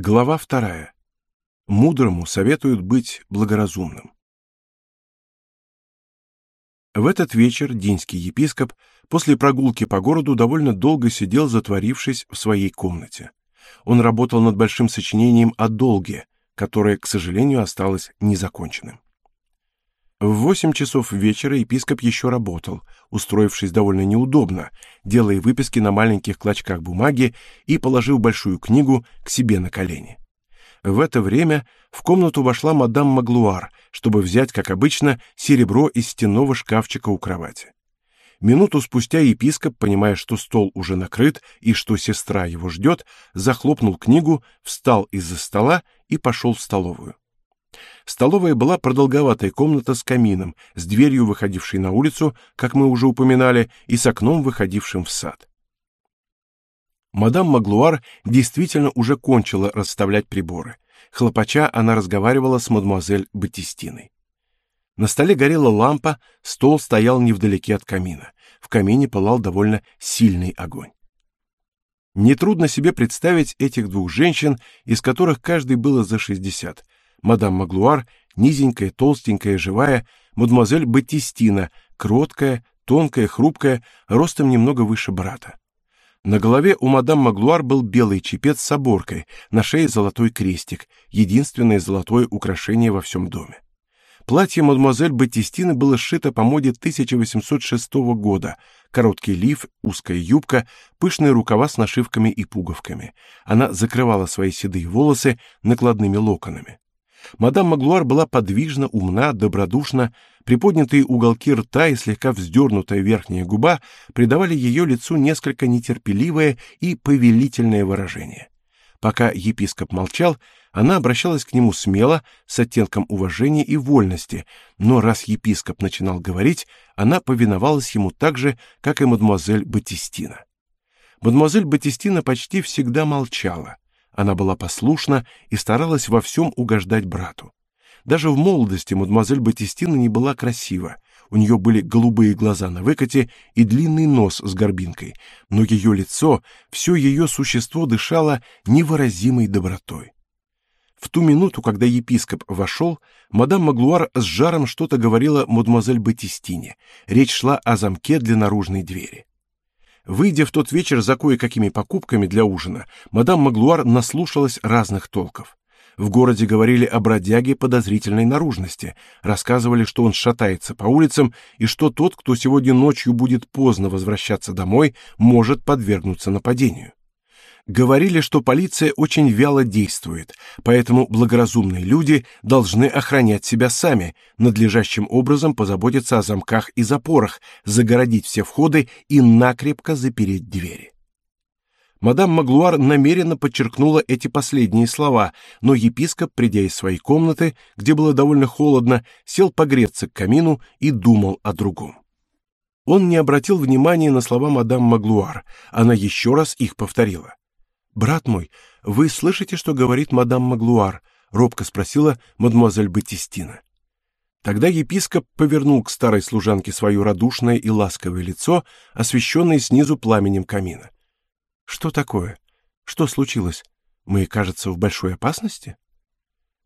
Глава вторая. Мудрому советуют быть благоразумным. В этот вечер динский епископ после прогулки по городу довольно долго сидел, затворившись в своей комнате. Он работал над большим сочинением о долге, которое, к сожалению, осталось незаконченным. В восемь часов вечера епископ еще работал, устроившись довольно неудобно, делая выписки на маленьких клочках бумаги и положив большую книгу к себе на колени. В это время в комнату вошла мадам Маглуар, чтобы взять, как обычно, серебро из стенного шкафчика у кровати. Минуту спустя епископ, понимая, что стол уже накрыт и что сестра его ждет, захлопнул книгу, встал из-за стола и пошел в столовую. Столовая была продолговатая комната с камином, с дверью, выходившей на улицу, как мы уже упоминали, и с окном, выходившим в сад. Мадам Маглуар действительно уже кончила расставлять приборы. Хлопача она разговаривала с мадемуазель Батистиной. На столе горела лампа, стол стоял невдалеке от камина. В камине пылал довольно сильный огонь. Нетрудно себе представить этих двух женщин, из которых каждой было за шестьдесят мадам Маглуар, низенькая, толстенькая, живая, мадемуазель Батистина, кроткая, тонкая, хрупкая, ростом немного выше брата. На голове у мадам Маглуар был белый чепец с оборкой, на шее золотой крестик, единственное золотое украшение во всем доме. Платье мадемуазель Батистины было сшито по моде 1806 года. Короткий лиф, узкая юбка, пышные рукава с нашивками и пуговками. Она закрывала свои седые волосы накладными локонами. Мадам Маглуар была подвижна, умна, добродушна, приподнятые уголки рта и слегка вздернутая верхняя губа придавали ее лицу несколько нетерпеливое и повелительное выражение. Пока епископ молчал, она обращалась к нему смело, с оттенком уважения и вольности, но раз епископ начинал говорить, она повиновалась ему так же, как и мадемуазель Батистина. Мадемуазель Батистина почти всегда молчала. Она была послушна и старалась во всем угождать брату. Даже в молодости мадемуазель Батистина не была красива. У нее были голубые глаза на выкате и длинный нос с горбинкой, но ее лицо, все ее существо дышало невыразимой добротой. В ту минуту, когда епископ вошел, мадам Маглуар с жаром что-то говорила мадемуазель Батистине. Речь шла о замке для наружной двери. Выйдя в тот вечер за кое-какими покупками для ужина, мадам Маглуар наслушалась разных толков. В городе говорили о бродяге подозрительной наружности, рассказывали, что он шатается по улицам и что тот, кто сегодня ночью будет поздно возвращаться домой, может подвергнуться нападению. Говорили, что полиция очень вяло действует, поэтому благоразумные люди должны охранять себя сами, надлежащим образом позаботиться о замках и запорах, загородить все входы и накрепко запереть двери. Мадам Маглуар намеренно подчеркнула эти последние слова, но епископ, придя из своей комнаты, где было довольно холодно, сел погреться к камину и думал о другом. Он не обратил внимания на слова мадам Маглуар, она еще раз их повторила. Брат мой, вы слышите, что говорит мадам Маглуар? робко спросила мадемуазель Батистина. Тогда епископ повернул к старой служанке свое радушное и ласковое лицо, освещенное снизу пламенем камина. Что такое? Что случилось? Мы, кажется, в большой опасности?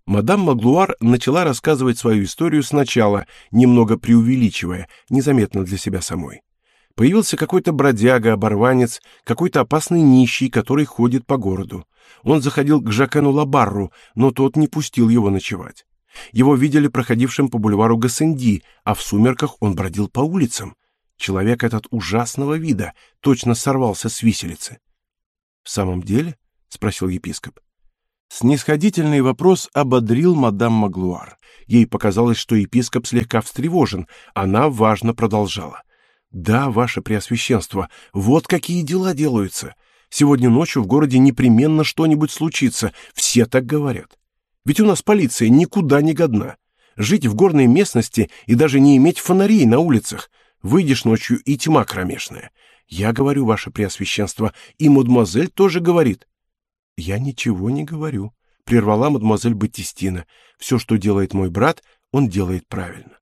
Мадам Маглуар начала рассказывать свою историю сначала, немного преувеличивая, незаметно для себя самой. Появился какой-то бродяга, оборванец, какой-то опасный нищий, который ходит по городу. Он заходил к Жакену Лабарру, но тот не пустил его ночевать. Его видели проходившим по бульвару Гассенди, а в сумерках он бродил по улицам. Человек этот ужасного вида, точно сорвался с виселицы. В самом деле, спросил епископ. Снисходительный вопрос ободрил мадам Маглуар. Ей показалось, что епископ слегка встревожен. Она важно продолжала: да, ваше преосвященство, вот какие дела делаются. Сегодня ночью в городе непременно что-нибудь случится, все так говорят. Ведь у нас полиция никуда не годна. Жить в горной местности и даже не иметь фонарей на улицах. Выйдешь ночью и тьма кромешная. Я говорю, ваше преосвященство, и мадемуазель тоже говорит. Я ничего не говорю, прервала мадемуазель Батистина. Все, что делает мой брат, он делает правильно.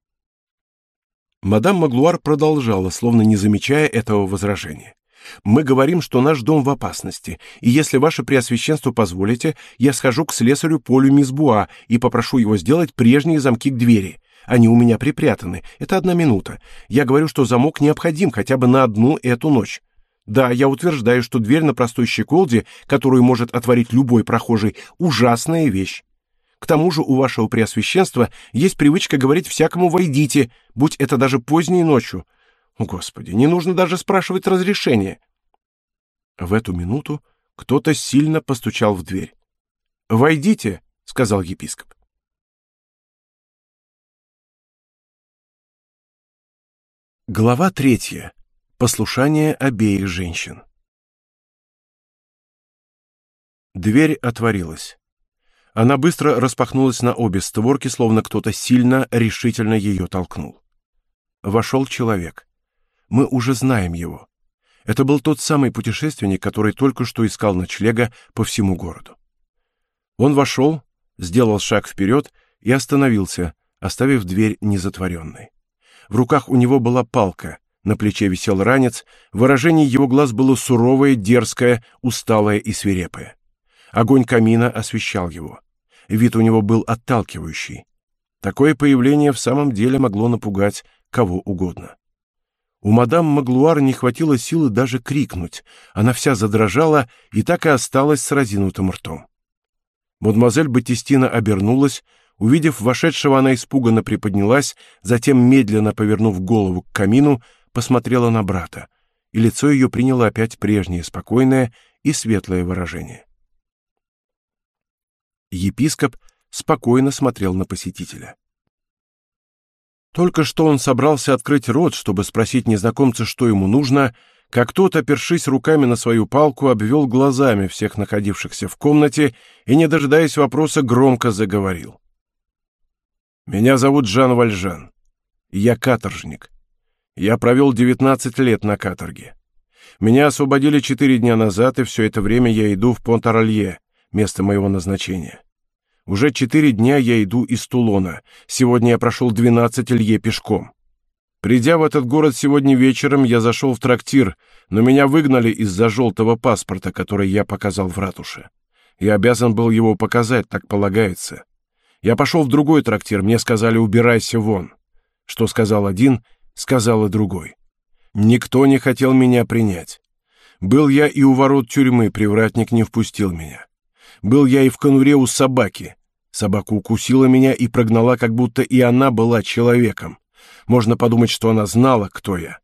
Мадам Маглуар продолжала, словно не замечая этого возражения. Мы говорим, что наш дом в опасности, и если ваше преосвященство позволите, я схожу к слесарю Полю Мизбуа и попрошу его сделать прежние замки к двери. Они у меня припрятаны. Это одна минута. Я говорю, что замок необходим хотя бы на одну эту ночь. Да, я утверждаю, что дверь на простой щеколде, которую может отворить любой прохожий, ужасная вещь. К тому же у вашего преосвященства есть привычка говорить всякому «войдите», будь это даже поздней ночью. Господи, не нужно даже спрашивать разрешения. В эту минуту кто-то сильно постучал в дверь. «Войдите», — сказал епископ. Глава третья. Послушание обеих женщин. Дверь отворилась. Она быстро распахнулась на обе створки, словно кто-то сильно, решительно ее толкнул. Вошел человек. Мы уже знаем его. Это был тот самый путешественник, который только что искал ночлега по всему городу. Он вошел, сделал шаг вперед и остановился, оставив дверь незатворенной. В руках у него была палка, на плече висел ранец, выражение его глаз было суровое, дерзкое, усталое и свирепое. Огонь камина освещал его. Вид у него был отталкивающий. Такое появление в самом деле могло напугать кого угодно. У мадам Маглуар не хватило силы даже крикнуть. Она вся задрожала и так и осталась с разинутым ртом. Мадемуазель Батистина обернулась, увидев вошедшего, она испуганно приподнялась, затем медленно повернув голову к камину, посмотрела на брата, и лицо ее приняло опять прежнее спокойное и светлое выражение. Епископ спокойно смотрел на посетителя. Только что он собрался открыть рот, чтобы спросить незнакомца, что ему нужно, как тот, опершись руками на свою палку, обвел глазами всех находившихся в комнате и, не дожидаясь вопроса, громко заговорил. «Меня зовут Жан Вальжан. Я каторжник. Я провел 19 лет на каторге. Меня освободили четыре дня назад, и все это время я иду в Понт-Аралье, место моего назначения. Уже четыре дня я иду из Тулона. Сегодня я прошел 12 лье пешком. Придя в этот город сегодня вечером, я зашел в трактир, но меня выгнали из-за желтого паспорта, который я показал в ратуше. Я обязан был его показать, так полагается. Я пошел в другой трактир, мне сказали «убирайся вон». Что сказал один, сказал и другой. Никто не хотел меня принять. Был я и у ворот тюрьмы, привратник не впустил меня. Был я и в конуре у собаки. Собака укусила меня и прогнала, как будто и она была человеком. Можно подумать, что она знала, кто я.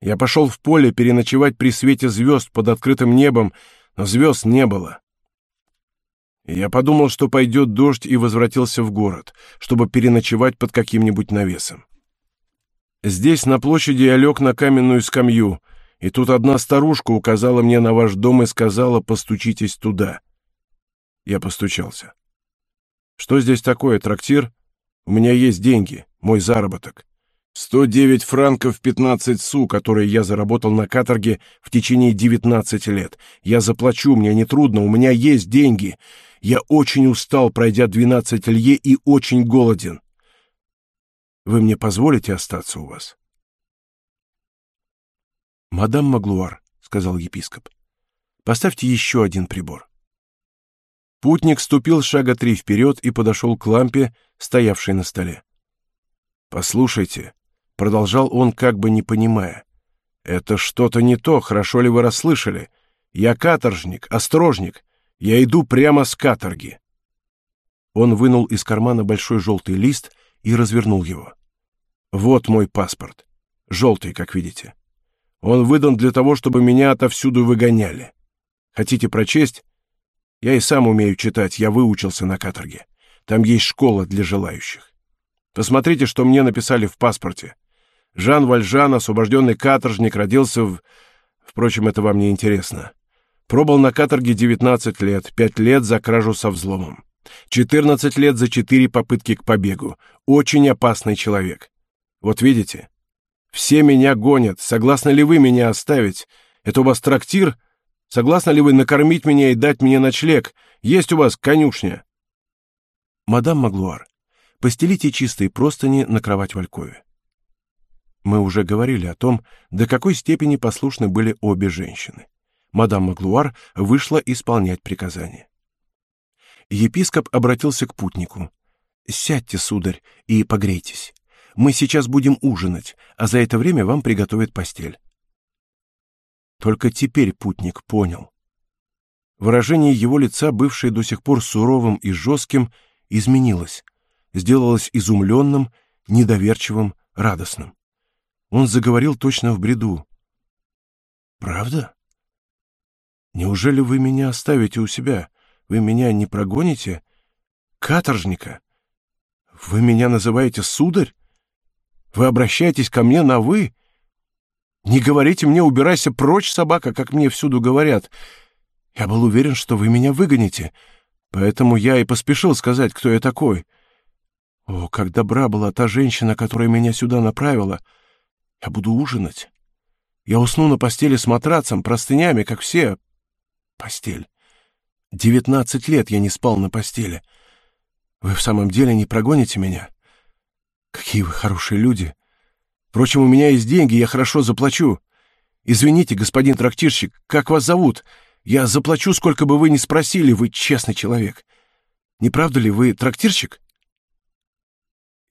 Я пошел в поле переночевать при свете звезд под открытым небом, но звезд не было. я подумал, что пойдет дождь, и возвратился в город, чтобы переночевать под каким-нибудь навесом. Здесь, на площади, я лег на каменную скамью, и тут одна старушка указала мне на ваш дом и сказала «постучитесь туда». Я постучался. «Что здесь такое, трактир? У меня есть деньги, мой заработок. 109 франков 15 су, которые я заработал на каторге в течение 19 лет. Я заплачу, мне не трудно, у меня есть деньги. Я очень устал, пройдя 12 лье, и очень голоден. Вы мне позволите остаться у вас?» «Мадам Маглуар», — сказал епископ, — «поставьте еще один прибор». Путник ступил шага три вперед и подошел к лампе, стоявшей на столе. «Послушайте», — продолжал он, как бы не понимая, — «это что-то не то, хорошо ли вы расслышали? Я каторжник, острожник, я иду прямо с каторги». Он вынул из кармана большой желтый лист и развернул его. «Вот мой паспорт. Желтый, как видите. Он выдан для того, чтобы меня отовсюду выгоняли. Хотите прочесть? Я и сам умею читать, я выучился на каторге. Там есть школа для желающих. Посмотрите, что мне написали в паспорте. Жан Вальжан, освобожденный каторжник, родился в... Впрочем, это вам не интересно. Пробыл на каторге 19 лет, 5 лет за кражу со взломом. 14 лет за 4 попытки к побегу. Очень опасный человек. Вот видите? Все меня гонят. Согласны ли вы меня оставить? Это у вас трактир Согласны ли вы накормить меня и дать мне ночлег? Есть у вас конюшня?» «Мадам Маглуар, постелите чистые простыни на кровать в Алькове». Мы уже говорили о том, до какой степени послушны были обе женщины. Мадам Маглуар вышла исполнять приказание. Епископ обратился к путнику. «Сядьте, сударь, и погрейтесь. Мы сейчас будем ужинать, а за это время вам приготовят постель». Только теперь путник понял. Выражение его лица, бывшее до сих пор суровым и жестким, изменилось, сделалось изумленным, недоверчивым, радостным. Он заговорил точно в бреду. «Правда? Неужели вы меня оставите у себя? Вы меня не прогоните? Каторжника? Вы меня называете сударь? Вы обращаетесь ко мне на «вы»? Не говорите мне «убирайся прочь, собака», как мне всюду говорят. Я был уверен, что вы меня выгоните, поэтому я и поспешил сказать, кто я такой. О, как добра была та женщина, которая меня сюда направила. Я буду ужинать. Я усну на постели с матрацем, простынями, как все. Постель. Девятнадцать лет я не спал на постели. Вы в самом деле не прогоните меня? Какие вы хорошие люди. Впрочем, у меня есть деньги, я хорошо заплачу. Извините, господин трактирщик, как вас зовут? — я заплачу, сколько бы вы ни спросили, вы честный человек. Не правда ли вы трактирщик?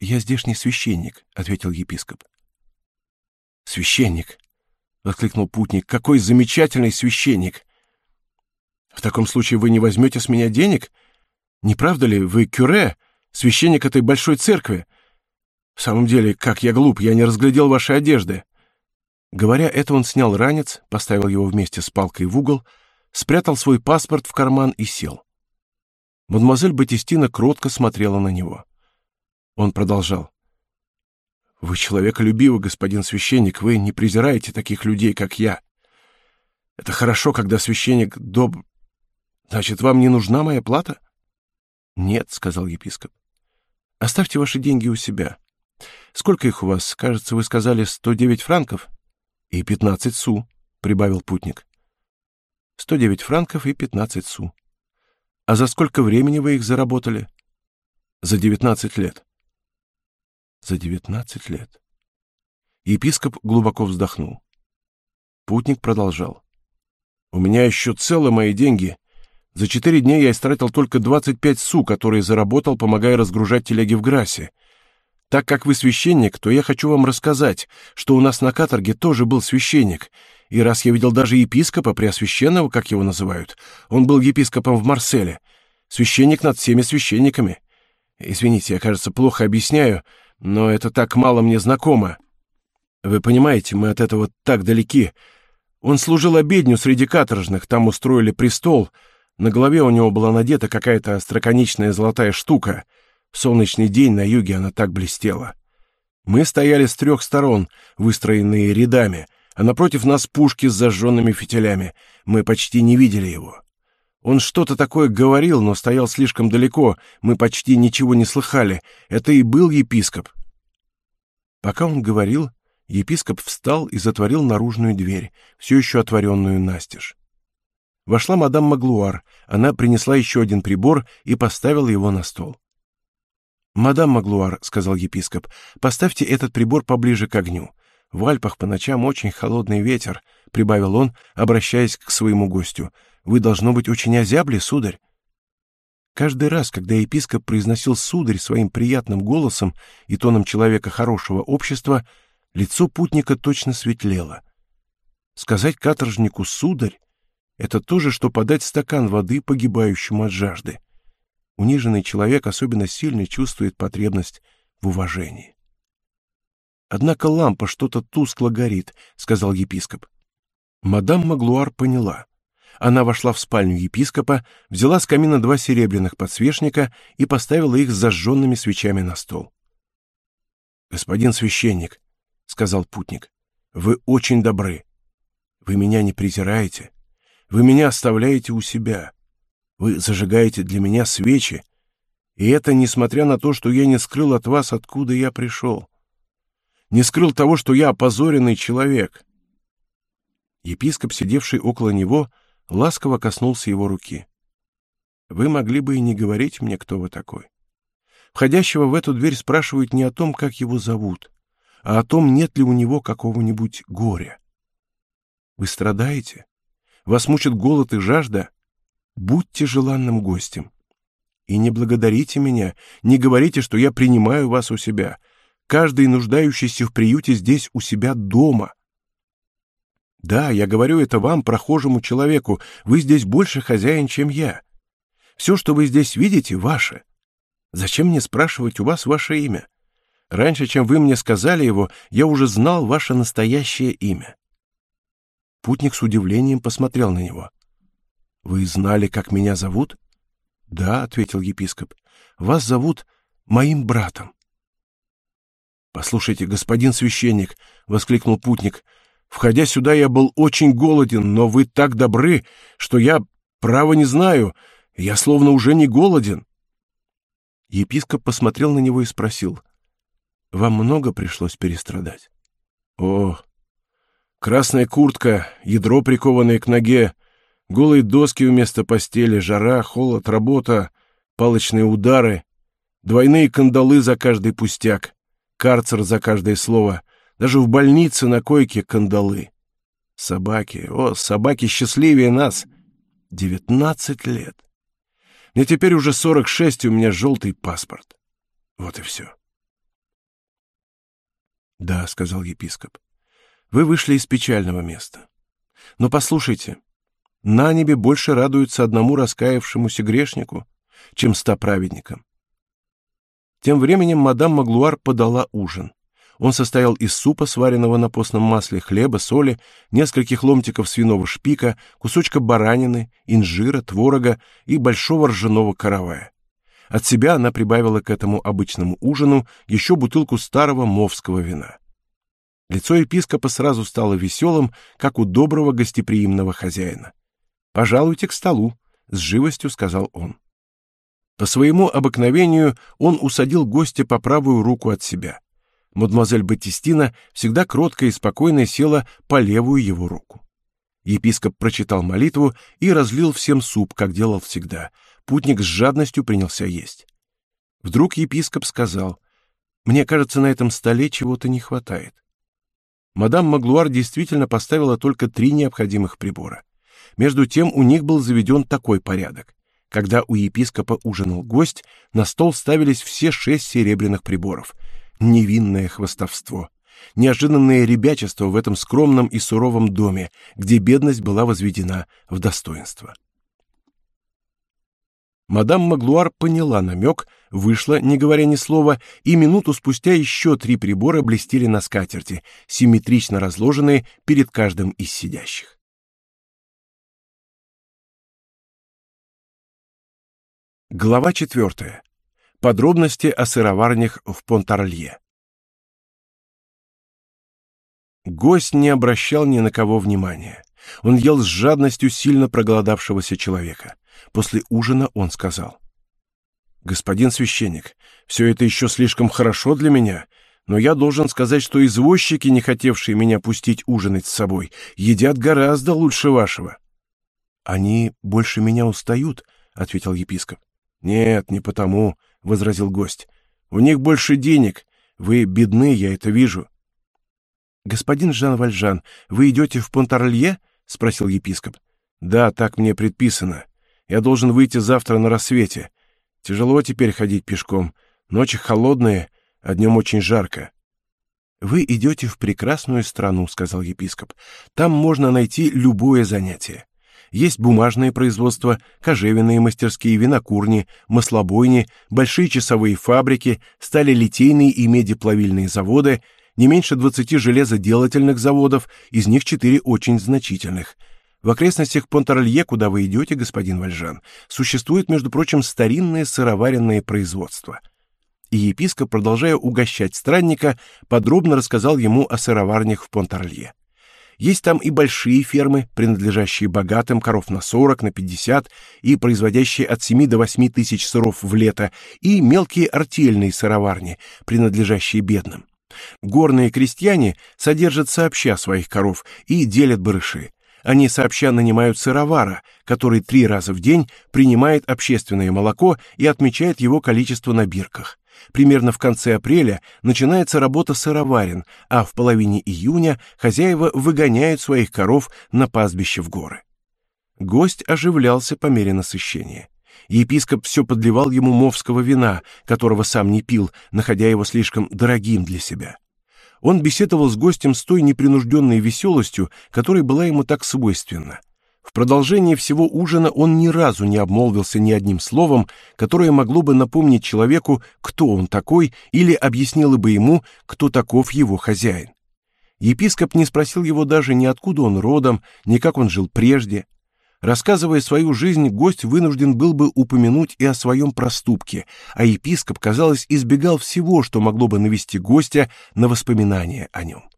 Я здешний священник, ответил епископ. Священник, воскликнул путник. Какой замечательный священник. В таком случае вы не возьмете с меня денег? Не правда ли вы кюре, священник этой большой церкви? В самом деле, как я глуп, я не разглядел ваши одежды. Говоря это, он снял ранец, поставил его вместе с палкой в угол, спрятал свой паспорт в карман и сел. Мадемуазель Батистина кротко смотрела на него. Он продолжал. «Вы человеколюбивый, господин священник, вы не презираете таких людей, как я. Это хорошо, когда священник доб... Значит, вам не нужна моя плата?» «Нет», — сказал епископ. «Оставьте ваши деньги у себя. Сколько их у вас? Кажется, вы сказали сто девять франков?» «И пятнадцать су», — прибавил путник. 109 франков и 15 су. А за сколько времени вы их заработали? За 19 лет. За 19 лет. Епископ глубоко вздохнул. Путник продолжал. У меня еще целы мои деньги. За четыре дня я истратил только 25 су, которые заработал, помогая разгружать телеги в Грасе. Так как вы священник, то я хочу вам рассказать, что у нас на каторге тоже был священник, и раз я видел даже епископа Преосвященного, как его называют, он был епископом в Марселе, священник над всеми священниками. Извините, я, кажется, плохо объясняю, но это так мало мне знакомо. Вы понимаете, мы от этого так далеки. Он служил обедню среди каторжных, там устроили престол, на голове у него была надета какая-то остроконечная золотая штука. Солнечный день на юге она так блестела. Мы стояли с трех сторон, выстроенные рядами, а напротив нас пушки с зажженными фитилями. Мы почти не видели его. Он что-то такое говорил, но стоял слишком далеко, мы почти ничего не слыхали. Это и был епископ. Пока он говорил, епископ встал и затворил наружную дверь, все еще отворенную настежь. Вошла мадам Маглуар. Она принесла еще один прибор и поставила его на стол. «Мадам Маглуар», — сказал епископ, — «поставьте этот прибор поближе к огню. В Альпах по ночам очень холодный ветер, прибавил он, обращаясь к своему гостю. Вы должно быть очень озябли, сударь. Каждый раз, когда епископ произносил сударь своим приятным голосом и тоном человека хорошего общества, лицо путника точно светлело. Сказать каторжнику сударь это то же, что подать стакан воды погибающему от жажды. Униженный человек особенно сильно чувствует потребность в уважении. Однако лампа что-то тускло горит, сказал епископ. Мадам Маглуар поняла. Она вошла в спальню епископа, взяла с камина два серебряных подсвечника и поставила их с зажженными свечами на стол. Господин священник, сказал путник, вы очень добры. Вы меня не презираете. Вы меня оставляете у себя. Вы зажигаете для меня свечи, и это несмотря на то, что я не скрыл от вас, откуда я пришел не скрыл того, что я опозоренный человек. Епископ, сидевший около него, ласково коснулся его руки. Вы могли бы и не говорить мне, кто вы такой. Входящего в эту дверь спрашивают не о том, как его зовут, а о том, нет ли у него какого-нибудь горя. Вы страдаете? Вас мучит голод и жажда? Будьте желанным гостем. И не благодарите меня, не говорите, что я принимаю вас у себя. Каждый нуждающийся в приюте здесь у себя дома. Да, я говорю это вам, прохожему человеку. Вы здесь больше хозяин, чем я. Все, что вы здесь видите, ваше. Зачем мне спрашивать у вас ваше имя? Раньше, чем вы мне сказали его, я уже знал ваше настоящее имя. Путник с удивлением посмотрел на него. Вы знали, как меня зовут? Да, ответил епископ. Вас зовут моим братом. Послушайте, господин священник, воскликнул путник. Входя сюда, я был очень голоден, но вы так добры, что я право не знаю, я словно уже не голоден. Епископ посмотрел на него и спросил: "Вам много пришлось перестрадать?" "О, красная куртка, ядро прикованное к ноге, голые доски вместо постели, жара, холод, работа, палочные удары, двойные кандалы за каждый пустяк, карцер за каждое слово, даже в больнице на койке кандалы. Собаки, о, собаки счастливее нас. Девятнадцать лет. Мне теперь уже сорок шесть, у меня желтый паспорт. Вот и все. Да, сказал епископ. Вы вышли из печального места. Но послушайте, на небе больше радуются одному раскаявшемуся грешнику, чем ста праведникам. Тем временем мадам Маглуар подала ужин. Он состоял из супа, сваренного на постном масле, хлеба, соли, нескольких ломтиков свиного шпика, кусочка баранины, инжира, творога и большого ржаного каравая. От себя она прибавила к этому обычному ужину еще бутылку старого мовского вина. Лицо епископа сразу стало веселым, как у доброго гостеприимного хозяина. «Пожалуйте к столу», — с живостью сказал он. По своему обыкновению он усадил гостя по правую руку от себя. Мадемуазель Батистина всегда кротко и спокойно села по левую его руку. Епископ прочитал молитву и разлил всем суп, как делал всегда. Путник с жадностью принялся есть. Вдруг епископ сказал: "Мне кажется, на этом столе чего-то не хватает". Мадам Маглуар действительно поставила только три необходимых прибора. Между тем у них был заведен такой порядок: когда у епископа ужинал гость, на стол ставились все шесть серебряных приборов невинное хвастовство, неожиданное ребячество в этом скромном и суровом доме, где бедность была возведена в достоинство. Мадам Маглуар поняла намек, вышла, не говоря ни слова, и минуту спустя еще три прибора блестели на скатерти, симметрично разложенные перед каждым из сидящих. Глава четвертая. Подробности о сыроварнях в Понтарлье. Гость не обращал ни на кого внимания. Он ел с жадностью сильно проголодавшегося человека. После ужина он сказал: "Господин священник, все это еще слишком хорошо для меня, но я должен сказать, что извозчики, не хотевшие меня пустить ужинать с собой, едят гораздо лучше вашего". "Они больше меня устают", ответил епископ. "Нет, не потому возразил гость. У них больше денег. Вы бедны, я это вижу. Господин Жан Вальжан, вы идете в Понтарлье? спросил епископ. Да, так мне предписано. Я должен выйти завтра на рассвете. Тяжело теперь ходить пешком. Ночи холодные, а днем очень жарко. Вы идете в прекрасную страну, сказал епископ. Там можно найти любое занятие. Есть бумажное производство, кожевенные мастерские, винокурни, маслобойни, большие часовые фабрики, сталелитейные и медиплавильные заводы, не меньше 20 железоделательных заводов, из них четыре очень значительных. В окрестностях Понтарлье, куда вы идете, господин Вальжан, существует, между прочим, старинное сыроваренное производство. И епископ, продолжая угощать странника, подробно рассказал ему о сыроварнях в Понтарлье. Есть там и большие фермы, принадлежащие богатым, коров на 40, на 50 и производящие от 7 до 8 тысяч сыров в лето, и мелкие артельные сыроварни, принадлежащие бедным. Горные крестьяне содержат сообща своих коров и делят барыши. Они сообща нанимают сыровара, который три раза в день принимает общественное молоко и отмечает его количество на бирках. Примерно в конце апреля начинается работа сыроварен, а в половине июня хозяева выгоняют своих коров на пастбище в горы. Гость оживлялся по мере насыщения. Епископ все подливал ему мовского вина, которого сам не пил, находя его слишком дорогим для себя. Он беседовал с гостем с той непринужденной веселостью, которая была ему так свойственна. В продолжении всего ужина он ни разу не обмолвился ни одним словом, которое могло бы напомнить человеку, кто он такой, или объяснило бы ему, кто таков его хозяин. Епископ не спросил его даже ни откуда он родом, ни как он жил прежде. Рассказывая свою жизнь, гость вынужден был бы упомянуть и о своем проступке, а епископ, казалось, избегал всего, что могло бы навести гостя на воспоминания о нем.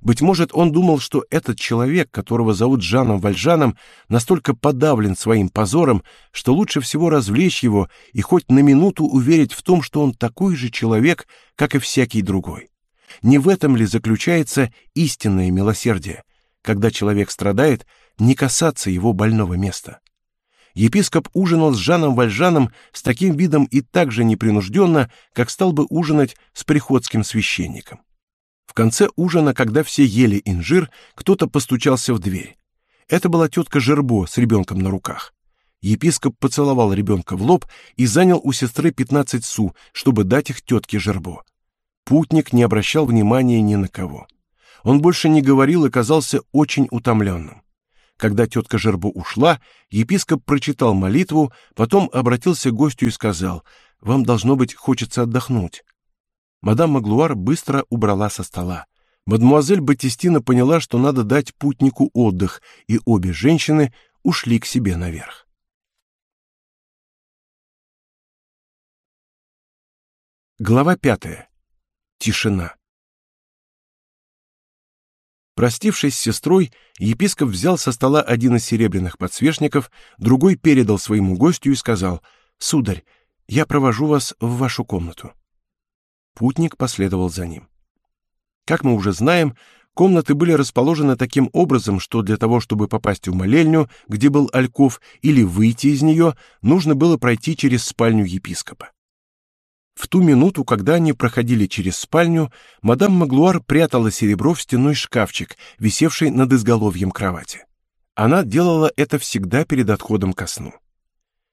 Быть может, он думал, что этот человек, которого зовут Жаном Вальжаном, настолько подавлен своим позором, что лучше всего развлечь его и хоть на минуту уверить в том, что он такой же человек, как и всякий другой. Не в этом ли заключается истинное милосердие, когда человек страдает, не касаться его больного места? Епископ ужинал с Жаном Вальжаном с таким видом и так же непринужденно, как стал бы ужинать с приходским священником. В конце ужина, когда все ели инжир, кто-то постучался в дверь. Это была тетка Жербо с ребенком на руках. Епископ поцеловал ребенка в лоб и занял у сестры 15 су, чтобы дать их тетке Жербо. Путник не обращал внимания ни на кого. Он больше не говорил и казался очень утомленным. Когда тетка Жербо ушла, епископ прочитал молитву, потом обратился к гостю и сказал: "Вам должно быть хочется отдохнуть. Мадам Маглуар быстро убрала со стола. Мадмуазель Батистина поняла, что надо дать путнику отдых, и обе женщины ушли к себе наверх. Глава пятая. Тишина. Простившись с сестрой, епископ взял со стола один из серебряных подсвечников, другой передал своему гостю и сказал: "Сударь, я провожу вас в вашу комнату". Путник последовал за ним. Как мы уже знаем, комнаты были расположены таким образом, что для того, чтобы попасть в молельню, где был альков, или выйти из нее, нужно было пройти через спальню епископа. В ту минуту, когда они проходили через спальню, мадам Маглуар прятала серебро в стенной шкафчик, висевший над изголовьем кровати. Она делала это всегда перед отходом ко сну.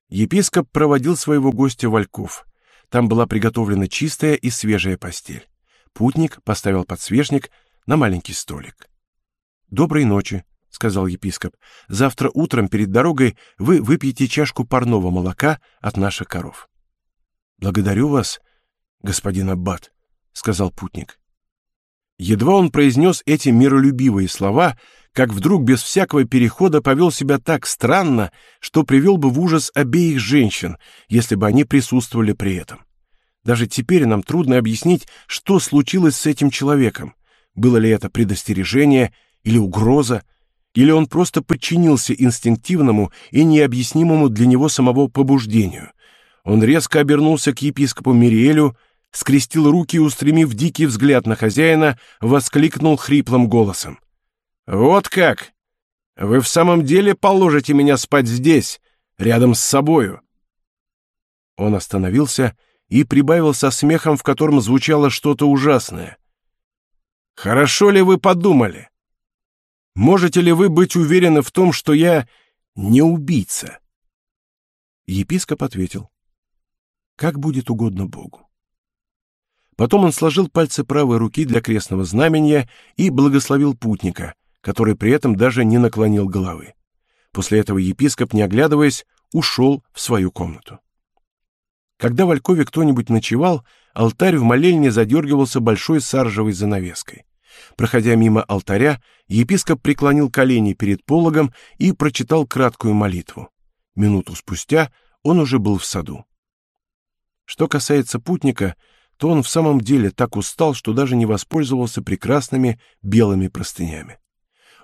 Епископ проводил своего гостя в альков. Там была приготовлена чистая и свежая постель. Путник поставил подсвечник на маленький столик. «Доброй ночи», — сказал епископ. «Завтра утром перед дорогой вы выпьете чашку парного молока от наших коров». «Благодарю вас, господин Аббат», — сказал путник. Едва он произнес эти миролюбивые слова, как вдруг без всякого перехода повел себя так странно, что привел бы в ужас обеих женщин, если бы они присутствовали при этом. Даже теперь нам трудно объяснить, что случилось с этим человеком. Было ли это предостережение или угроза, или он просто подчинился инстинктивному и необъяснимому для него самого побуждению. Он резко обернулся к епископу Мириэлю, скрестил руки и, устремив дикий взгляд на хозяина, воскликнул хриплым голосом. «Вот как! Вы в самом деле положите меня спать здесь, рядом с собою?» Он остановился и прибавил со смехом, в котором звучало что-то ужасное. «Хорошо ли вы подумали? Можете ли вы быть уверены в том, что я не убийца?» Епископ ответил. «Как будет угодно Богу». Потом он сложил пальцы правой руки для крестного знамения и благословил путника, который при этом даже не наклонил головы. После этого епископ, не оглядываясь, ушел в свою комнату. Когда в Алькове кто-нибудь ночевал, алтарь в молельне задергивался большой саржевой занавеской. Проходя мимо алтаря, епископ преклонил колени перед пологом и прочитал краткую молитву. Минуту спустя он уже был в саду. Что касается путника, то он в самом деле так устал, что даже не воспользовался прекрасными белыми простынями.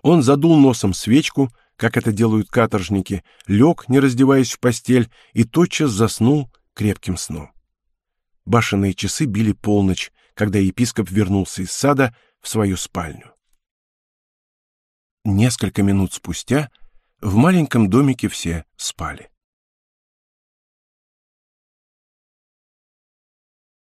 Он задул носом свечку, как это делают каторжники, лег, не раздеваясь в постель, и тотчас заснул крепким сном. Башенные часы били полночь, когда епископ вернулся из сада в свою спальню. Несколько минут спустя в маленьком домике все спали.